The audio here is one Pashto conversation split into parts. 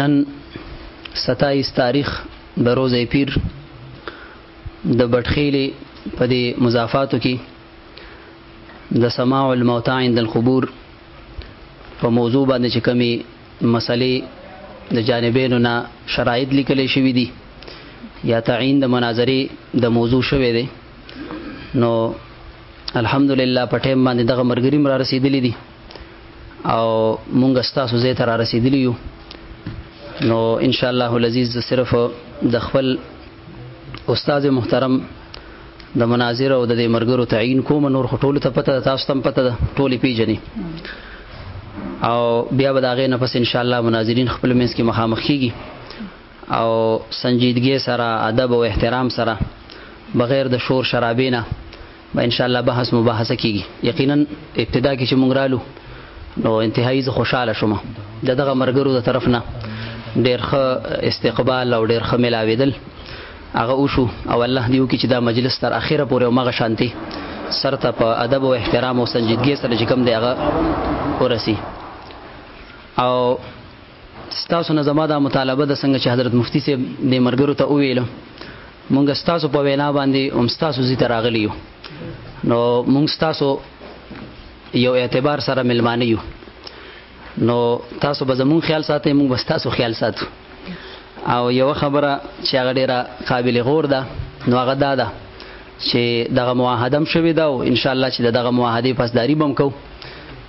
نن 27 تاریخ د روزې پیر د بټخېلې په دې مضافاتو کې د سماع الموتى عند القبور په موضوع باندې چې کمی مسلې د جانبینو نه شرایط لیکل شوې دي یا تعین د مناظرې د موضوع شوې ده نو الحمدلله په ټیم باندې دغه مرګریم را رسیدلې دي او مونږ ستاسو زه تر رسیدلی یو نو ان شاء الله العزیز صرف د خپل استاد محترم د مناظر او د مرګرو تعین کوم نور خټول ته پته تاسو تم پته ده ټولې پیژنې او بیا به دا غې نه پس ان شاء الله مناظرین خپل منځ کې مخامخ کیږي او سنجیدګي سره ادب او احترام سره بغیر د شور شرابینه ما ان شاء الله بحث مباحثه کیږي یقینا ابتدا کې چې مونږ رالو نو انتهایی زه خوشاله شوم د دغه مرګرو د طرف نه ډیر ښه استقبال او ډیر ښه ملاویدل هغه وشو او الله دیو کې چې دا مجلس تر اخره پورې او مغه شانتي سرته په ادب او احترام او سنجیدګۍ سره چې کوم دی هغه ورسی او ستاسو نه زما دا مطالبه د څنګه چې حضرت مفتی صاحب د مرګرو ته وویل مونږ ستاسو په وینا باندې هم ستاسو زی ته راغلی یو نو مونږ ستاسو یو اعتبار سره ملمانه یو نو تاسو به زمون خیال ساتئ مونږ به ستاسو خیال ساتو او یو خبره چې هغه ډیره قابل غور ده نو هغه دا ده چې دغه معاهده هم شوې ده او ان شاء الله چې دغه معاهده پاسداري بم کو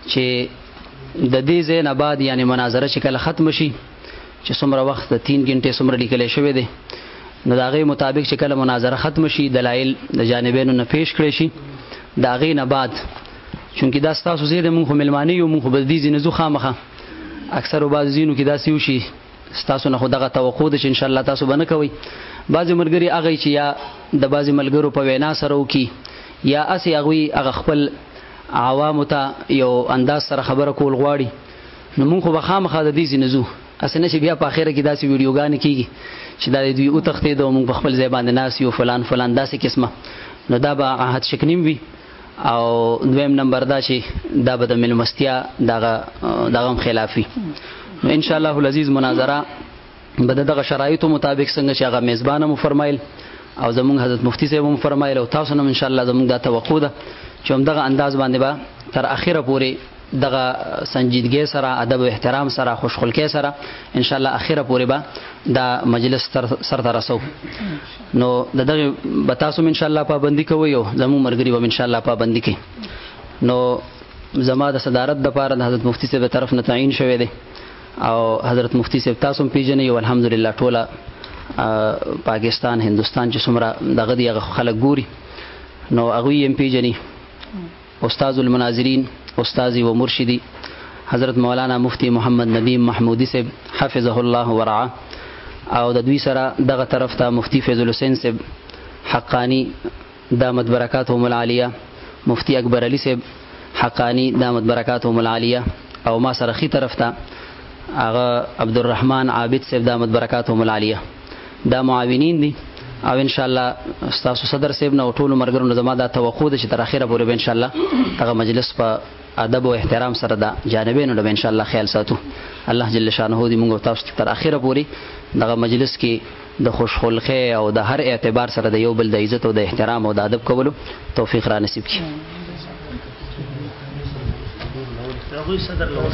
چې د دې ځای نه بعد یعنی مناظره چې کله ختم شي چې څومره وخت 3 غنټه څومره لیکل شوی دی نو دا غي مطابق چې کله مناظره ختم شي دلایل د جانبینو نه پیش کړي شي دا غي نه بعد چونکی دا ستاسو زیاده مونږ ملمانی یو مونږ بدی زینزو خامخه اکثر وبازینو کې دا سیو شي ستاسو نه خو دغه توقع ده چې ان شاء الله تاسو به نه کوئ بعضې ملګري هغه چې یا د بعضې ملګرو په وینا سره وکړي یا هسې هغوی هغه خپل عوامو ته یو انداز سره خبره کول غواړي نو مونږ خو به خامخا د دې ځینې ځو هسې نه چې بیا په اخره کې داسې ویډیوګانې کېږي چې دا دوی وتښتېدو مونږ په خپل ځای باندې ناست یو فلان فلان داسې قسمه نو دا به عهد شکنیم وي او دویم نمبر دا چې دا به د ملمستیا دغه دغه خلافي نو ان شاء الله العزیز مناظره به دغه شرایطو مطابق څنګه چې هغه میزبانه مو فرمایل او زمونږ حضرت مفتی صاحب هم فرمایل او تاسو هم ان شاء الله زمونږ دا توقع ده چې هم دغه انداز باندې با تر اخره پورې دغه سنجیدګۍ سره ادب او احترام سره خوشخلکۍ سره ان شاء الله اخره پورې به دا مجلس تر سر ته رسو نو د دغه به تاسو ان شاء الله پابندي کوئ او زمو مرګري به ان شاء الله پابندي کوي نو زما د صدارت د پاره د حضرت مفتی صاحب طرف نه تعین شوه دی او حضرت مفتی صاحب تاسو پیژنې او الحمدلله ټوله پاکستان هندستان چې څومره دغه دی خلک ګوري نو هغه یې پیژني استاذ المناظرین استاذی و مرشدی حضرت مولانا مفتی محمد ندیم محمودی صاحب حفظه الله ورعا او د دوی سره دغه طرف ته مفتی فیض الحسین صاحب حقانی دامت برکاتهم العالیه مفتی اکبر علی صاحب حقانی دامت برکاتهم العالیه او ما سره خي طرف ته هغه عبدالرحمن عابد صاحب دامت برکاتهم العالیه دا معاونین دي او ان شاء الله تاسو صدر صاحب نه ټول مرګرو نه زما دا توقع ده چې تر اخره پورې به ان شاء الله هغه مجلس په ادب او احترام سره دا جانبینو له ان شاء الله خیال ساتو الله جل شانه دې موږ تاسو تر اخره پورې دغه مجلس کې د خوشخلقه او د هر اعتبار سره د یو بل د عزت او د احترام او د ادب کولو توفیق را نصیب کړي صدر لوس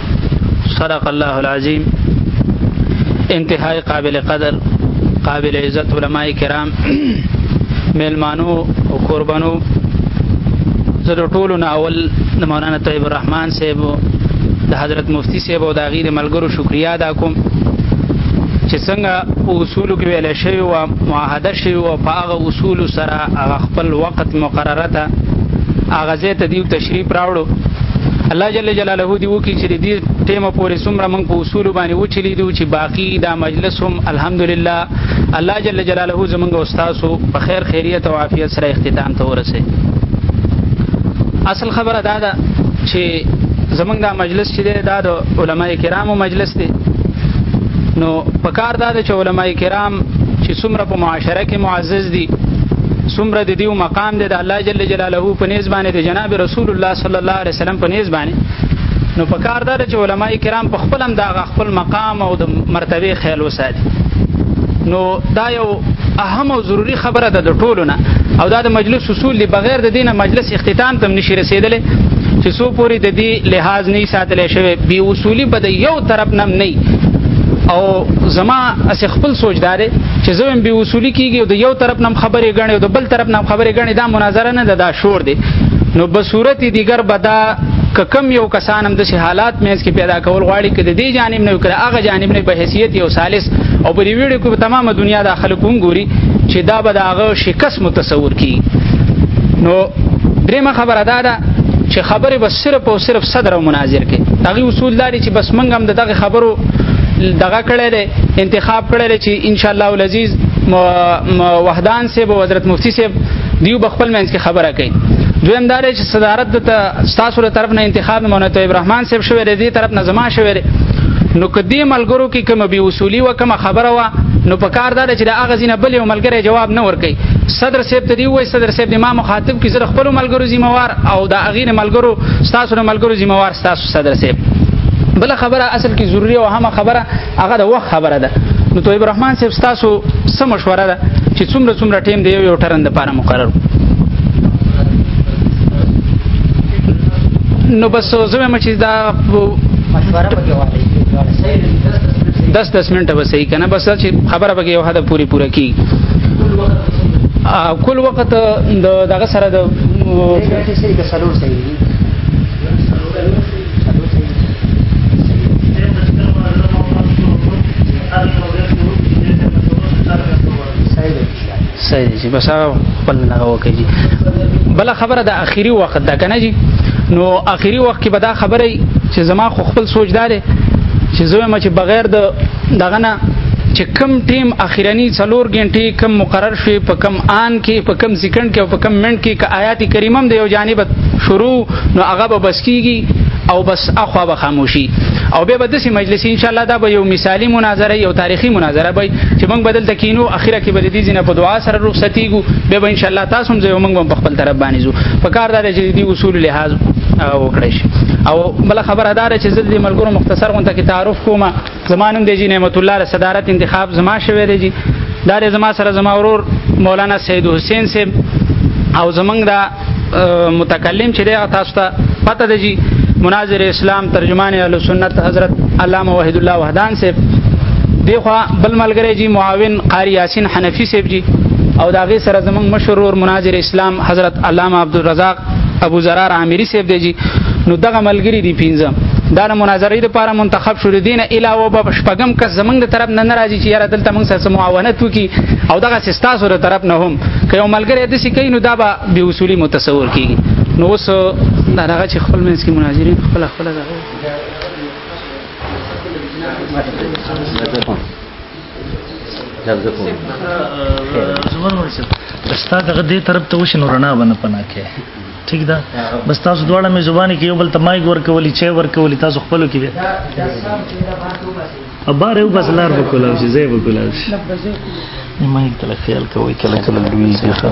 صدق الله العظیم انتهای قابل قدر قابل عزت علماء کرام ملمانو او قربانو زه د ټولو نه اول د مولانا طیب الرحمن صاحب د حضرت مفتی صاحب او د غیر ملګرو شکریا ادا کوم چې څنګه اصول کې ویل شوی او معاهده شوی او په هغه اصول سره هغه خپل وخت مقرره ده هغه زه ته دیو تشریف راوړو الله جل جلاله دی وکي چې دې ټیمه پورې څومره موږ په اصول باندې وچلی دي چې باقی دا مجلس هم الحمدلله الله جل جلاله زمونږ استاد په خیر خیریت او عافیت سره اختتام ته ورسه اصل خبره دا ده چې زمونږ دا مجلس چې دا د علما کرامو مجلس دی نو پکار دا چې علما کرام چې څومره په معاشره کې معزز دي څومره د دیو مقام دی د الله جل جلاله په نيز باندې د جناب رسول الله صلی الله علیه وسلم په نيز باندې نو په کار ده چې علما کرام په خپل هم دا خپل مقام او د مرتبه خیال وساتي نو دا یو اهم او ضروری خبره ده د ټولو نه او دا د مجلس اصول دی بغیر د دینه مجلس اختتام تم نشي رسیدلی چې سو پوری د دې لحاظ نه ساتل شوی بي اصولي بد یو طرف نم نه او زما اس خپل سوچ دارې چې زویم به وصولی کیږي او د یو طرف نم خبرې غنې او د بل طرف نم خبرې غنې دا مناظره نه ده دا شور دی نو به صورت دیګر بدا که کم یو کسان هم د سه حالات مې اس کې پیدا کول غواړي کې د دې جانب نه وکړه هغه جانب نه په حیثیت یو ثالث او په دې ویډیو کې تمامه دنیا د خلکو ګوري چې دا به د هغه شکست متصور کی نو درېمه خبره دا ده چې خبره بس صرف او صرف صدر او مناظر کې هغه اصول لري چې بس منګم د دغه خبرو دغه کړی دی انتخاب کړی دی چې ان شاء الله العزیز وحدان صاحب او حضرت مفتی صاحب دیو بخپل منځ کې خبره کوي دویم دار چې صدارت د تاسو له طرف نه انتخاب مونږ ته ابراهیم صاحب شوی دی دی طرف نه زما شوی دی نو کدی ملګرو کې کوم به اصولي و کوم خبره و نو په کار دار چې د اغه زینه بل ملګری جواب نه ورکي صدر صاحب ته دی وای صدر صاحب د ما مخاطب کې زره خپل ملګرو ذمہ وار او د غیر ملګرو تاسو نه ملګرو ذمہ وار تاسو صدر صاحب بل خبره اصل کې ضروری او هم خبره هغه د وخت خبره ده نو تویب الرحمن صاحب تاسو سم مشوره ده چې څومره څومره ټیم دی یو ټرن د پاره مقرر نو بس زمه مچې دا مشوره پکې والی 10 10 منټه به صحیح کنه بس چې خبره به یو حد پوری پوره کی کل وخت د دغه سره د صحیح دی بس خپل نه وکړي بل خبره د اخیری وخت دا کنه جی نو اخیری وخت کې به دا خبره چې زما خو خپل سوچ داره چې زه ما چې بغیر د دغه نه چې کم ټیم اخیرنی څلور غنټې کم مقرر شوی په کم آن کې په کم سکند کې او په کم منټ کې که آیات کریمه د یو جانب شروع نو هغه به بس کیږي او بس اخوا به خاموشي او به بدسي مجلس ان شاء الله دا به یو مثالی مناظره یو تاریخي مناظره به چې موږ بدل تکینو اخیره کې به دې دینه په دعا سره رخصتیږو به به ان شاء الله تاسو هم زه موږ په خپل طرف باندې زو په کار دا چې دې اصول لحاظ وکړئ او بل خبره دا چې زه دې ملګرو مختصر غونډه کې تعارف کوم زمانم دی جی نعمت الله صدارت انتخاب زما شوه دی جی دا زما سره زما ورور مولانا سید حسین سے او زمنګ دا متکلم چې دا تاسو ته پته دی جی مناظر اسلام ترجمان اهل سنت حضرت علامه وحید الله وحدان سے دیخوا بل ملګری جی معاون قاری یاسین حنفی سیب جی او داغه سره زمنګ مشرور مناظر اسلام حضرت علامه عبدالرزاق ابو زرار عامری صاحب دی جی نو دغه ملګری دی پینځم دا د مناظرې لپاره منتخب شول دین علاوه په شپږم کس زمنګ د طرف نه ناراضي چې یاره دلته موږ سره معاونت وکي او دغه سستاسو د طرف نه هم که یو ملګری د سې کین نو دا به به اصولي متصور کیږي نو اوس دا هغه چې خپل منځ کې مناظرین خپل خپل دا لفظ کوم زمون ورسې دستا دغه دې طرف ته وښنو رڼا باندې پنا کې ٹھیک ده بس تاسو دواړه مې زبانی کې یو بل تمایګ ورکولې چې ورکولې تاسو خپل کې به ابار یو بس لار وکول او چې زې وکول او چې ما یې تل خیال کوي کله کله لوی ځخه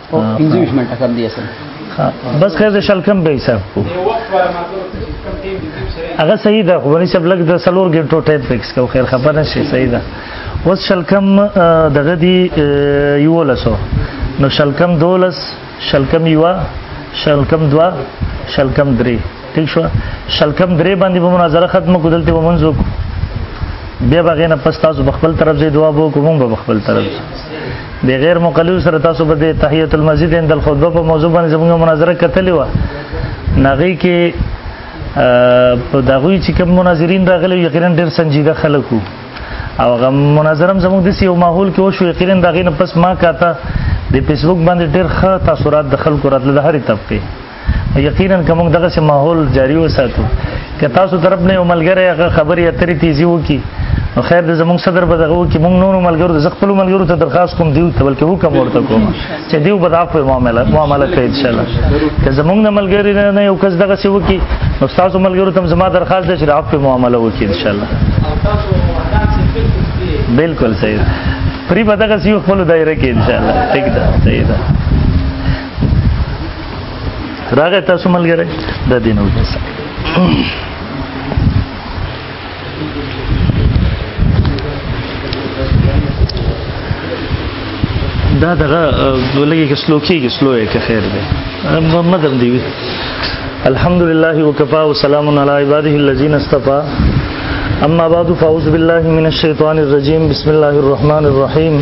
پنځه ویشت منټه کم دی اصل بس خیر د شل کم به حساب کو هغه صحیح ده غونی سب لګ د سلور غنټو ټایم فکس کو خیر خبر نشي صحیح ده وس شل کم دغه دی یو لسو نو شل کم دولس شل کم یو شل کم دوا شل کم درې ٹھیک شو شلکم درې باندې به مناظره ختم کو دلته به منځو بیا به غینه پس تاسو بخپل طرف زی دعا بو کوم به بخپل طرف د غیر مقلو سره تاسو به د تحیت المسجد اند الخطبه په موضوع باندې زموږ مناظره کتلې و نغی کې په دغوی چې کوم مناظرین راغلي یقینا ډیر سنجیده خلک وو او غم مناظرم زموږ د سیو ماحول کې وشو یقینا دغه نه پس ما کاته د فیسبوک باندې ډیر ښه تاثیرات د خلکو راتله د هرې طبقه یقینا کوم دغه سه ماحول جاری وساتو که تاسو طرف نه یو ملګری هغه خبرې اترې تیزی وکي نو خیر د زموږ صدر به دغه وکي موږ نور ملګرو د خپل ملګرو ته درخواست کوم دیو ته بلکې حکم ورته کوم چې دیو به دا په معاملات معاملات کوي ان شاء الله که زموږ نه ملګری نه یو کس دغه سه وکي نو تاسو ملګرو ته زما درخواست ده چې راف په معاملات وکي ان شاء الله بالکل صحیح پری بدغه سیو خپل دایره کې ان شاء الله ٹھیک ده صحیح ده راغه تاسو ملګری د دین او دین دا دغه ولګي کې سلو کېږي سلو یې که خیر دی مدم دی وي الحمد لله وکفا وسلام علی عباده الذین اصطفى اما بعد فاعوذ بالله من الشیطان الرجیم بسم الله الرحمن الرحیم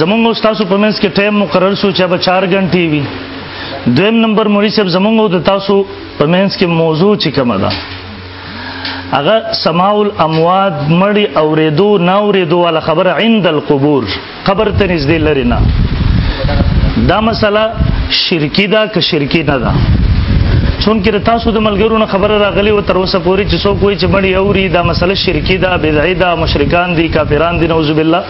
زمونږ استاد په منځ کې ټایم مقرر شو چې به 4 غنټې وي دویم نمبر مولوی صاحب زمونږ د تاسو په منځ کې موضوع چې کوم ده هغه سماع الاموات مړی اوریدو نه اوریدو ولا خبره عند القبور قبر ته نږدې لري نه دا مسله شرکی ده که شرکی نه ده چون کې تاسو د ملګرو نه خبره راغلی و تر اوسه پورې چې څوک وایي چې مړی اوري دا مسله شرکی ده بدعي ده مشرکان دي کافران دي نعوذ بالله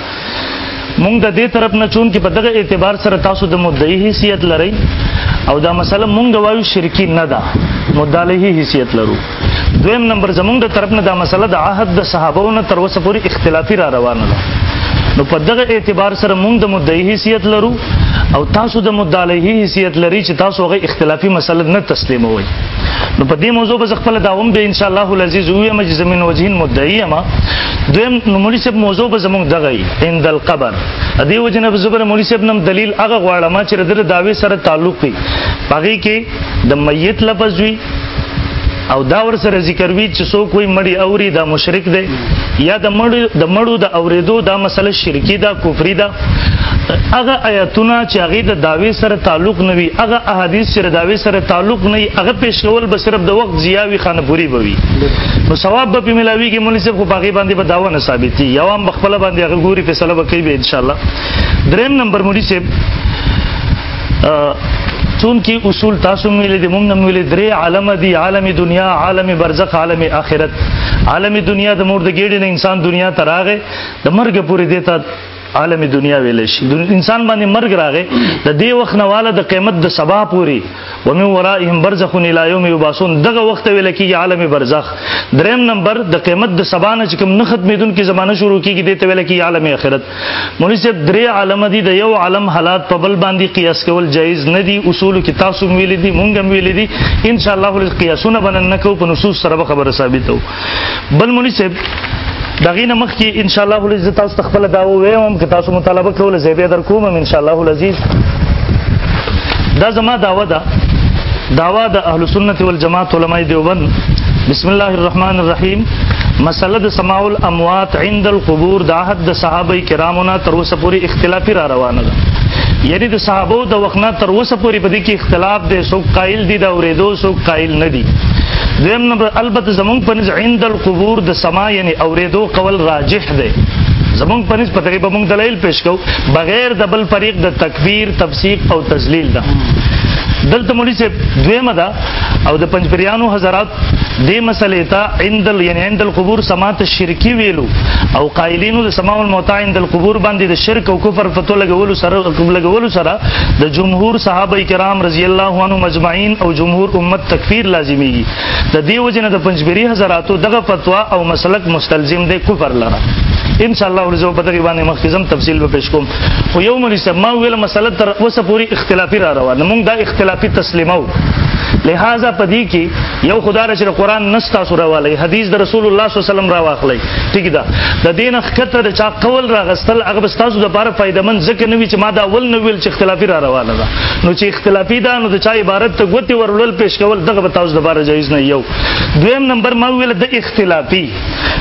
مونږ د دې طرف نه چون کې په دغه اعتبار سره تاسو د مدعي حیثیت لرئ او دا مسله مونږ وایو شرکی نه ده مدعي حیثیت لرو دویم نمبر زمونږ د طرف نه دا مسله د عهد د صحابو نه تر اوسه پورې اختلافي را روانه ده نو په دغه اعتبار سره مونږ د مدعي حیثیت لرو او تاسو د مدعي حیثیت لري چې تاسو هغه اختلافي مسله نه تسلیموئ نو په دې موضوع به خپل داوم به ان شاء الله العزیز وي مې زمين وجهین مدعی ما دویم نو مولوی صاحب موضوع به زموږ دغه ان دل قبر ا دې وجنه به زبر مولوی صاحب نم دلیل هغه غواړم چې د داوی سره تعلق وي پغې کې د میت لفظ وي او دا ور سره ذکر وی چې څوک وي مړی اوري دا مشرک دی یا د مړو د مړو د اوریدو دا مسله شرکی ده کفری ده هغه آیاتونه چې هغه د داوی سره تعلق نه وي هغه احادیث چې د داوی سره تعلق نه وي هغه پیش کول به صرف د وخت زیاوی خانه پوری بوي نو ثواب به په ملاوي کې مولوی صاحب خو باغی باندې به داوا نه ثابتي یو هم بخپل باندې هغه ګوري فیصله وکړي به ان شاء الله دریم نمبر مولوی صاحب چون کې اصول تاسو ملي د مونږ نه ملي درې عالم دي عالم دنیا عالم برزخ عالم آخرت عالم دنیا د مور د ګېډې نه انسان دنیا ته راغې د مرګ پورې دیتا عالم دنیا ویل شي انسان باندې مرګ راغې د دې وخت نه والا د قیامت د سبا پوري و من ورائهم برزخ الى يوم يبعثون دغه وخت ویل کیږي عالم برزخ دریم نمبر د قیامت د سبا نه چې کوم نه ختمېدونکي زمانه شروع کیږي د ته ویل کیږي عالم آخرت مولوی صاحب درې عالم دي د یو عالم حالات په بل باندې قیاس کول جایز نه دي اصول کې تاسو ویل دي مونږ هم ویل دي ان شاء الله ول قیاسونه بنن نه کو په نصوص سره به خبره ثابتو بل مولوی صاحب دغه نه مخ کې ان شاء الله ول تاسو تخپل دا وایم که تاسو مطالبه کول زه به در کوم ان شاء الله العزیز دا زما داوا ده داوا د اهل سنت والجماعت علماء دیوبند بسم الله الرحمن الرحیم مسله د سماع الاموات عند القبور د عهد د صحابه کرامو نه تر اوسه پورې اختلافي را روانه ده یعنی د صحابه د وخت نه تر اوسه پورې په دې کې اختلاف دی سو قائل دي دا اورېدو سو قائل نه دي دویم نمبر البته زمونږ په نس عند القبور د سما یعنی اورېدو قول راجح دی زمونږ په نس په دې به مونږ دلایل پېښ کوو بغیر د بل فریق د تکفیر تفسیق او تذلیل ده دلته مولوی صاحب دویمه ده او د پنځپریانو حضرات دې مسلې ته عندل یعنی عند القبور سماعت شرکی ویلو او قائلینو د سماع الموت عند القبور باندې د شرک او کفر فتو لګولو سره لګولو سره د جمهور صحابه کرام رضی الله عنهم مجمعین او جمهور امت تکفیر لازمیږي د دې وجنه د پنځپری حضراتو دغه فتوا او مسلک مستلزم دی کفر لره ان شاء الله ورځو په دغه باندې مخکې زم تفصیل به پیش کوم خو یو مولوی صاحب ما ویل مسله تر اوسه پوری اختلافي را روانه مونږ دا اختلافي تسلیمو لہذا پدې کې یو خدای رچ قرآن نستا سره والی حدیث د رسول الله صلی الله علیه وسلم را واخلی ٹھیک ده د دین خطر چا قول را غستل هغه تاسو د لپاره فائدمن ځکه نوی چې ما دا ول نو ویل چې اختلافي را روانه ده نو چې اختلافي ده نو د چا عبارت ته غوتی ورول پیش کول دغه تاسو د لپاره جایز نه یو دویم نمبر ما ویل د اختلافي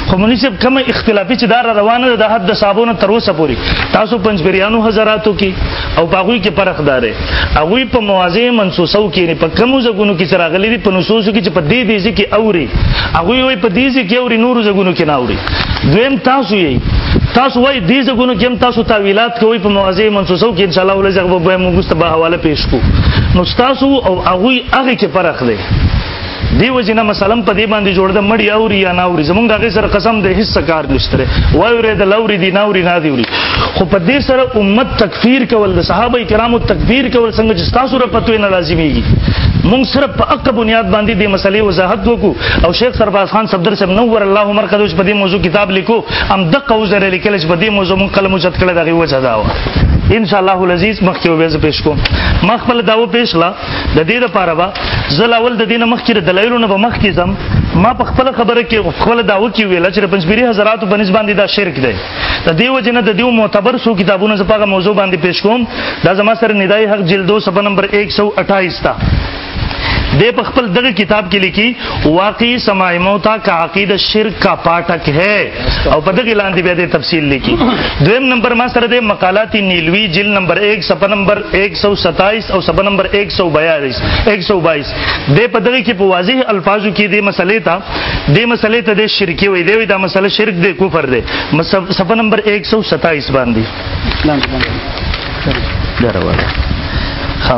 خو مونږ صاحب کوم اختلافي چې دار روانه ده د حد صاحبونو تر اوسه پوري تاسو پنځګریانو حضراتو کې او باغوي کې فرق دارې هغه په مواضع منسوسو کې په کوم زګونو کې سره غلي دي په نصوصو کې چې په دې دې کې اوري هغه وي په دې کې اوري نور زګونو کې نه اوري دویم تاسو یې تاسو وای دې زګونو کې هم تاسو تعویلات کوي په مواضع منسوسو کې ان شاء الله ولزغه به موږ ست به حواله پیښ کو نو تاسو او هغه هغه کې فرق دی دی وجنه مثلا په دې باندې جوړ د مړی او ریا ناوري زمونږ هغه سره قسم دې هیڅ کار نشته وای ورې د لوري دی ناوري نه دی وري خو په دې سره امت تکفیر کول د صحابه کرامو تکفیر کول څنګه چې تاسو را پتوې نه لازميږي مونږ صرف په اقا بنیاد باندې د مسلې وضاحت وکړو او شیخ سرباز خان صدر صاحب نور الله عمر کدو چې په دې موضوع کتاب لیکو ام دقه وزره لیکل چې په دې موضوع مونږ قلم وجد کړه دغه وجه دا و ان شاء الله العزیز مخکې وبېز پېښ کوم مخ په داو پېښ لا د دې لپاره به زه لاول د دینه مخکې د دلایلو نه به مخکې ځم ما په خپل خبره کې خپل داو کې ویل چې د پنځبيري حضراتو په نسبت باندې دا شرک دی د دې وجه نه د دیو معتبر سو کتابونو زه په موضوع باندې پیش کوم دا زما سره ندای حق جلد 2 صفحه نمبر 128 تا د په خپل دغه کتاب کې لیکي واقعي سماع موتا کا عقیده شرک کا پاټک ہے او په دغه لاندې بیا د تفصیل لیکي دویم نمبر ما سره د مقالات نیلوی جلد نمبر 1 صفحه نمبر 127 او صفحه نمبر 142 122 د په دغه کې په واضح الفاظو کې د مسلې ته د مسلې ته د شرکی وي دی دا مسله شرک دی کفر دی صفحه نمبر 127 باندې لاندې باندې دا راوړه ها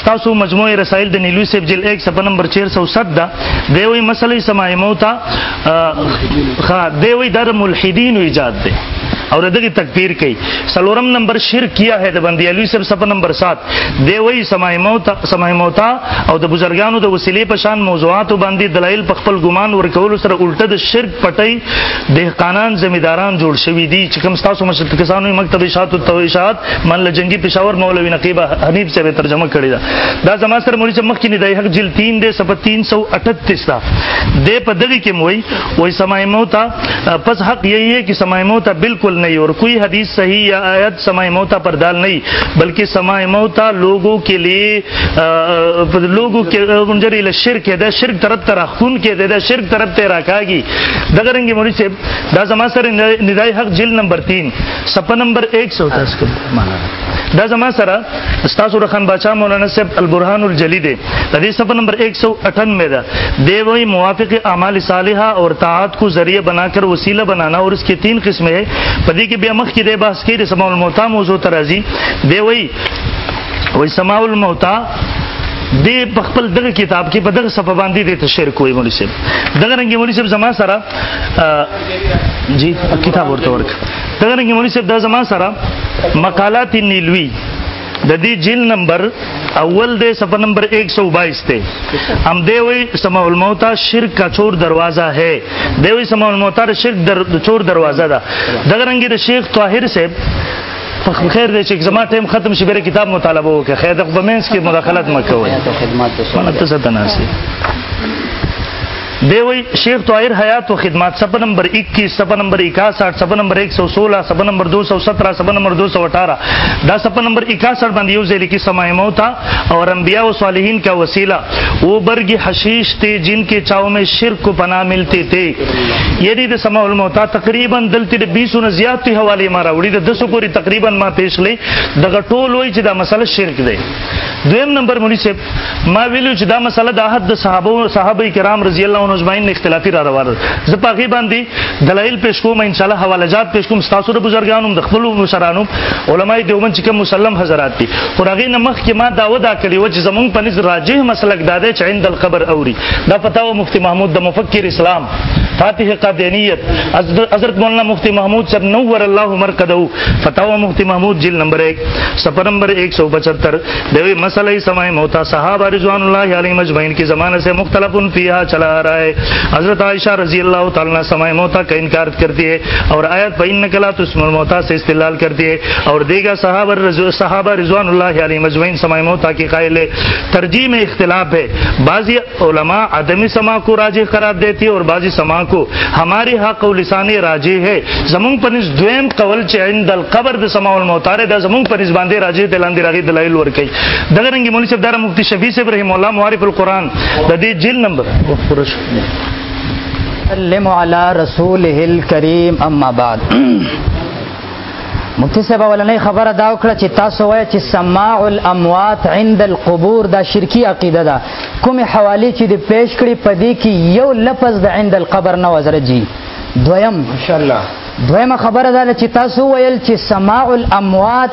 ستاسو مجموعه رسائل د نیلوی سیب جل 1 صفحه نمبر 407 دا دی وی مسلې سماع موتا خا دی وی در ملحدین ایجاد دی او دغه تکبیر کوي سلورم نمبر شرک کیا ہے د بندی علی صاحب صفحه نمبر 7 دی وی سماع موتا سماع موتا او د بزرګانو د وسیلې په شان موضوعات باندې دلایل په خپل ګمان ورکول سره الټه د شرک پټي د قانون ذمہ داران جوړ شوی دي چې کوم تاسو مشرکانو مکتب اشاعت او توشاعت من له جنگي پېښور مولوي نقیب حنیف صاحب ترجمه کړې ده دا زما سره مولوي چې مخکې نه دی حق جلد 3 دی صفحه 338 دا د په دغه کې موي وای سماع موت پس حق یہی ہے کہ سماع موت بالکل نہیں اور کوئی حدیث صحیح یا آیت سماع موت پر دال نہیں بلکہ سماع موت لوگوں کے لیے لوگوں کے منجر الى شرک ہے دا شرک طرف ترا خون کے دے دا شرک طرف تیرا کاگی دغرنګ مولوي صاحب دا زما سره ندای حق جلد نمبر 3 صفحه نمبر 110 کې معنا دا زما سره استاد رخان بچا مولانا صاحب البرهان الجلی دی د دې صفحه نمبر 198 دا دی وی موافق اعمال صالحه اور طاعات کو ذریعہ بنا کر وسیلہ بنانا اور اس کے تین قسمیں ہیں پدی کې بیا مخ کې د بحث کې د سماع الموتا موضوع ترازی دی وی وی سماع الموتا دی په خپل دغه کتاب کې په دغه صفه باندې د تشریح کوی مولوی صاحب دغه رنګ مولوی صاحب زما سره جی کتاب ورته ورک دغه رنګ مولوی صاحب د زمان سره مقالات نیلوی د دې جیل نمبر اول دے صفحہ نمبر 122 تے ہم دے ہوئی سماع الموتا شرک کا چور دروازہ ہے دے ہوئی سماع الموتا شرک در چور دروازہ دا دغرنگی دا شیخ طاہر سے خیر دی چې زما ټیم ختم شي بیر کتاب مطالبه وکړه خیر د بمنس کې مداخلت مکوئ خدمات ته سو دی وی شیخ طاهر حیات و خدمات صفحه نمبر 21 صفحه نمبر 61 صفحه نمبر 116 صفحه نمبر 217 صفحه نمبر 218 دا صفحه نمبر 61 باندې یو ځل کې سماع موتا اور انبیاء و صالحین کا وسیلہ وہ برگ حشیش تھے جن کے چاو میں شرک کو پناہ ملتے تھے یعنی د سماع الموتا تقریبا دلته د 20 نه زیات ته حواله ما راوړي د 10 پوری تقریبا ما پیش لې دغه ټول وای چې دا مسله شرک دی دویم نمبر مولوی صاحب ما ویلو چې دا مسله د احد صحابه صحابه کرام رضی الله عنهم اجمعین اختلافي را روانه زه په غي باندې دلایل پیش کوم ان شاء الله حواله جات پیش کوم تاسو د بزرګانو د خپل مشرانو علماي دیوبند چې کوم مسلم حضرات دي خو هغه نه مخ کې ما دا ودا کړی و چې زمونږ په نس راجه مسلک دا دی چې عند القبر اوري دا فتاوا مفتی محمود د مفکر اسلام فاتح قادیانیت حضرت مولانا مفتی محمود صاحب نور الله مرقدو فتاوا مفتی محمود جلد نمبر 1 سفر نمبر 175 دوی مسئلہ سمائے موتا صحابہ رضوان اللہ علیہ مجمعین کی زمانہ سے مختلف فیہا چلا آ رہا ہے حضرت عائشہ رضی اللہ تعالیٰ سمائے موتا کا انکار کرتی ہے اور آیت پہ ان کلا تو اسم الموتا سے استلال کرتی ہے اور دیگا صحابہ رضو صحابہ رضوان اللہ علیہ مجمعین سمائے موتا کی قائل ہے ترجیح میں اختلاف ہے بعضی علماء عدمی سما کو راجح قرار دیتی اور بعضی سما کو ہماری حق و لسانی راجح ہے زمون پنس دویم قول چ عند القبر د سما الموتار د زمون پنس باندې راجح دلان دی راغی دلایل ور کوي دغه رنګ مولوی صاحب دار مفتی شفیع صاحب رحم الله معارف القرآن د دې جیل نمبر سلم علی رسوله الکریم اما بعد مفتی صاحب ولنې خبره دا وکړه چې تاسو وایئ چې سماع الاموات عند القبور دا شرکی عقیده ده کومې حوالې چې د پیش کړي په دې کې یو لفظ د عند القبر نه وزرجي دویم ان شاء الله دویمه خبره ده چې تاسو ویل چې سماع الاموات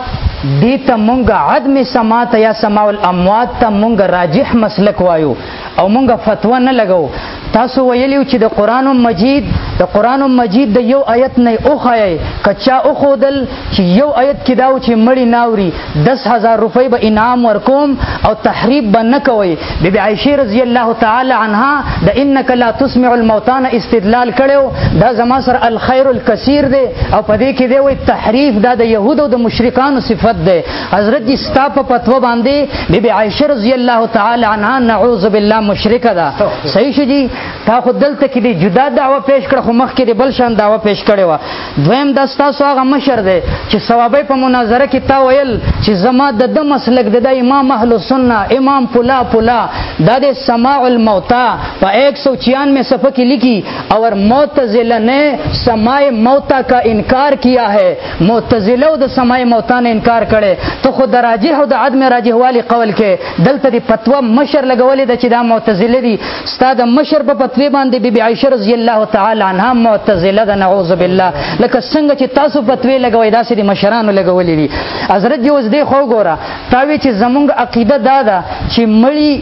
دې ته مونږه عدم سماع ته یا سماع الاموات ته مونږه راجح مسلک وایو او مونږه فتوا نه لګو تاسو ویلیو چې د قران مجید د قران مجید د یو آیت نه اوخایي کچا او خودل چې یو آیت کې داو چې مړی ناوري 10000 روپۍ به انعام ورکوم او تحریب به نه کوي بی بی عائشه رضی الله تعالی عنها د انک لا تسمع الموتان استدلال کړو دا زما سره الخير الكثير دی او په دې کې دی وي تحریف دا د يهودو د مشرکانو صفت دی حضرت جی ستا په پتو باندې بی بی عائشه رضی الله تعالی عنها نعوذ بالله مشرکه ده صحیح شو جی تا خو دلته کې دی جدا دعوه پیش کړ خو مخ کې دی بل شان دعوه پیش کړي وا دویم دا تاسو هغه مشر دی چې ثوابه په مناظره کې تا ویل چې زما د د مسلک د امام اهل سنت امام پلا پلا دا د سماع الموتى په 196 صفحه کې لیکي اور معتزله نے سماع موتى کا انکار کیا ہے معتزله او د سماع موتا نه انکار کړي ته خو د راجح او د عدم راجح والی قول کې دلته د فتوا مشر لګولې د چې دا معتزله دي استاد مشر په فتوی باندې بیبي عائشه رضی الله تعالی عنها معتزله ده نعوذ بالله لکه څنګه چې تاسو فتوی لګوي دا سې د مشرانو لګولې دي حضرت جو دې خو ګوره تاوی چې زمونږ عقیده دا ده چې مړی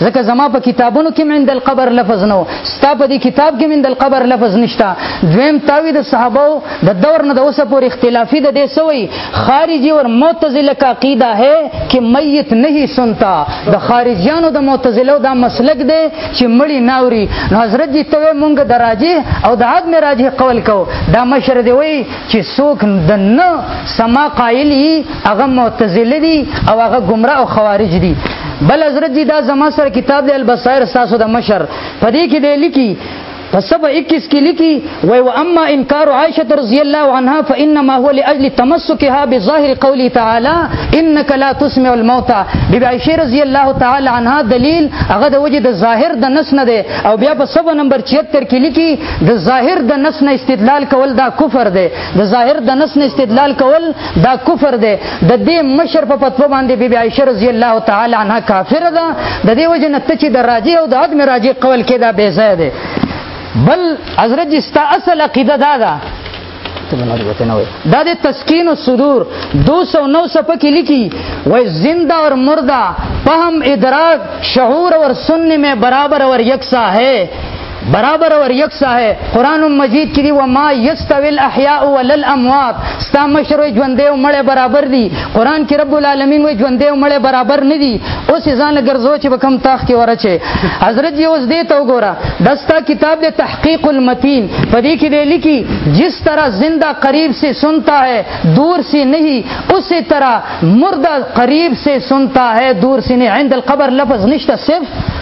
ځکه زما په کتابونو کې من دل قبر لفظ نو ستا په دې کتاب کې من دل قبر لفظ نشتا دویم تاوی د صحابه د دور نه د اوسه پورې اختلافي د دې سوی خارجي او معتزله کا عقیده ہے چې میت نه سنتا د خارجیانو د معتزله دا مسلک دی چې مړی ناوري نو حضرت جی ته مونږ دراجه او د عدم راجه قول کو دا مشر دی وای چې څوک د نه سما قائل هغه معتزله دي او هغه گمراه او خوارج دي بل حضرت جی دا زما سره کتاب دی البصائر ساسو د مشر په دې کې دی لیکي په سبا 21 کې لیکي وای و اما انکار عائشه رضی الله عنها فانما هو لاجل تمسكها بظاهر قوله تعالی انك لا تسمع الموتى بی عائشه رضی الله تعالی عنها دلیل هغه د وجه د ظاهر د نس نه دی او بیا په سبا نمبر 76 کې لیکي د ظاهر د نس نه استدلال کول دا کفر دی د ظاهر د نس نه استدلال کول دا کفر دی د دې مشر په فتوا باندې بیبي عائشه رضی الله تعالی عنها کافر ده د دې وجه نه ته چې د راجی او د عدم راجی قول کې دا بې ځای دی بل حضرت جی ستا اصل عقیده دا ده دا د تسکین الصدور 209 صفحه کې لیکي وای زنده اور مرده فهم ادراک شعور اور سننے میں برابر اور یکساں ہے برابر اور یکسا ہے قرآن مجید کی دی وما یستوی الاحیاء وللاموات ستا مشر وی ژوندې او مړې برابر دي قرآن کې رب العالمین وی ژوندې او مړې برابر نه دي اوس ځان ګرځو چې بکم تاخ کې ورچه حضرت یې اوس دې ته وګوره دستا کتاب دې تحقیق المتین په دې کې دې لیکي جس طرح زندہ قریب سے سنتا ہے دور سے نہیں اسی طرح مردہ قریب سے سنتا ہے دور سے نہیں عند القبر لفظ نشته صرف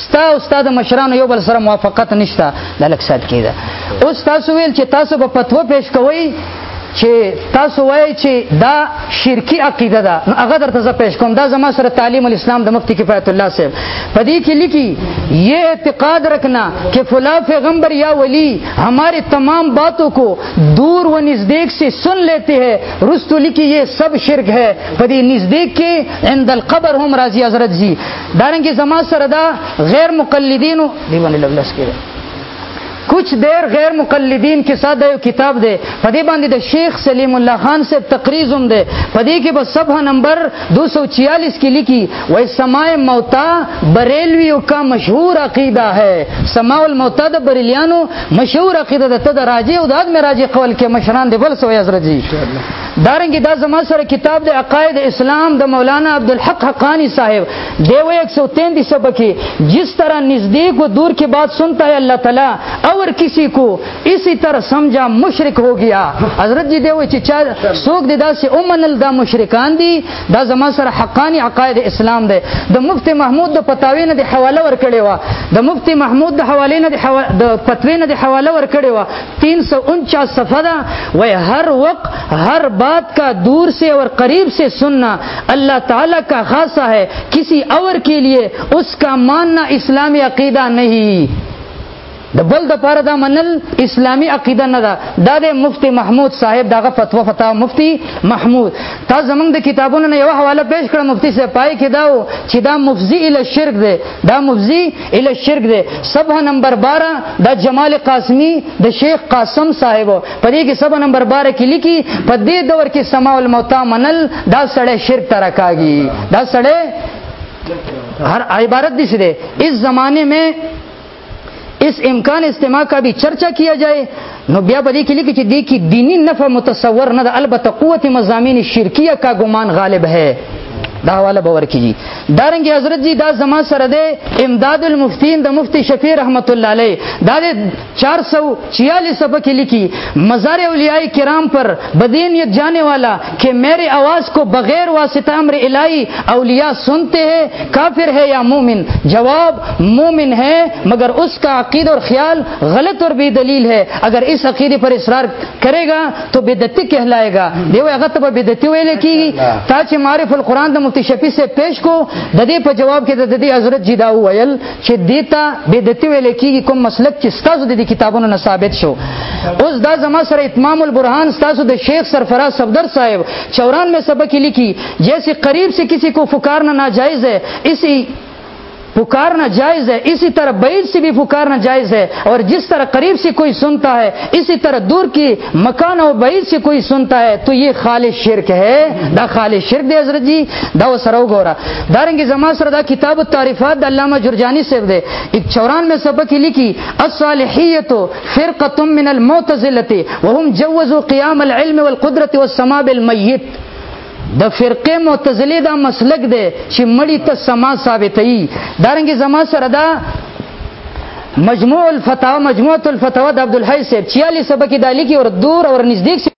ستا او ستا د مشرانو یو بل سره موافقت نشته دا لږ سات کېده اوس تاسو ویل چې تاسو به فتوا پیش کوئ چې تاسو وایي چې دا شرکی عقیده ده نو هغه درته زه پیش کوم دا زما سره تعلیم الاسلام د مفتی کفایت الله صاحب په دې کې لیکي یہ اعتقاد رکھنا کہ فلاں پیغمبر یا ولی ہمارے تمام باتوں کو دور و نزدیک سے سن لیتے ہیں رستو لکھی یہ سب شرک ہے پدی نزدیک کے عند القبر ہم راضی حضرت جی دارنګه زما سره دا غیر مقلدینو دی باندې لګلس کړي کچھ دیر غیر مقلدین کې ساده یو کتاب دی په دې باندې د شیخ سلیم الله خان سے تقریز هم دی په دې کې بس صفحه نمبر 246 کې لیکي وای سماع موتا بریلویو کا مشهور عقیده ہے سماع الموتا د بریلیانو مشهور عقیده ده ته د راجی او د ادم راجی قول کې مشران دی بل سو یزرجی دارنګ دا زما سره کتاب د عقاید اسلام د مولانا عبدالحق حقانی صاحب دی و 133 صفحه کې جس طرح نزدیک و دور کی بات سنتا ہے اللہ تعالی اور کسی کو اسی طرح سمجھا مشرک ہو گیا حضرت جی دی و چې چا سوق د داسې اومنل دا مشرکان دي دا زما سره حقانی عقاید اسلام دی د مفتی محمود د پتاوی نه د حواله ور کړی و د مفتی محمود د حواله نه د پتوی نه د حواله ور کړی و تین سو انچاس صفحہ دا وہ ہر وقت ہر بات کا دور سے اور قریب سے سننا اللہ تعالیٰ کا خاصہ ہے کسی اور کے لیے اس کا ماننا اسلامی عقیدہ نہیں د بل د پاره دا منل اسلامی عقیده نه ده دا د مفتی محمود صاحب دغه فتوا فتا مفتی محمود تا زمنګ د کتابونو نه یو حواله پیش کړه مفتی صاحب پای کې دا چې دا مفزی ال شرک ده دا مفزی اله شرک دی صفه نمبر 12 د جمال قاسمی د شیخ قاسم صاحب په دې کې صفه نمبر 12 کې لیکي په دې دور کې سماع الموتا منل دا سړی شرک ترکاږي دا سړی هر عبارت دي سره اس زمانه میں اس امکان استماع کا بھی چرچا کیا جائے نو بیا په دې کې لیکي چې دې کې دینی نفع متصور نه ده البته قوت مزامین شرکیه کا ګمان غالب ہے دا حواله باور کیږي دارنګ حضرت جی دا زما سره ده امداد المفتین د مفتی شفیع رحمت الله علیه دا 446 صفحه کې لیکي مزار اولیاء کرام پر بدینیت جانے والا کہ میرے آواز کو بغیر واسطہ امر الہی اولیاء سنتے ہیں کافر ہے یا مومن جواب مومن ہے مگر اس کا عقید اور خیال غلط اور بے دلیل ہے اگر اس عقیدے پر اصرار کرے گا تو بدتی کہلائے گا دیو اغت پر بدتی ہوئے لکی گی تاچہ معرف القرآن دا مفتی شفی سے پیش کو ددے پر جواب کے ددے حضرت جی داو ویل چې دیتا بدعتي ویل کېږي کوم مسلک چې ستاسو د کتابونو نه ثابت شو اوس دا زما سره اتمام البرهان ستاسو د شیخ سرفراز صفدر صاحب چوران میں سبق لکھی جیسے قریب سے کسی کو فکارنا ناجائز ہے اسی پکارنا جائز ہے اسی طرح بعید سے بھی پکارنا جائز ہے اور جس طرح قریب سے کوئی سنتا ہے اسی طرح دور کی مکان اور بعید سے کوئی سنتا ہے تو یہ خالص شرک ہے دا خالص شرک دے حضرت جی دا وہ سرو گورا دارنګ زما سره دا کتاب التعریفات د علامه جرجانی صاحب دی 194 میں سبق کې لیکي الصالحیت فرقه من المعتزله وهم جوزوا قیام العلم والقدرت والسماء بالمیت د فرقه معتزله دا مسلک دی چې مړی ته سما ثابتې دارنګ زما سره دا مجموع الفتاوا مجموعه الفتاوا د عبد الحی صاحب 46 سبق کې دالی کې اور دور اور نزدیک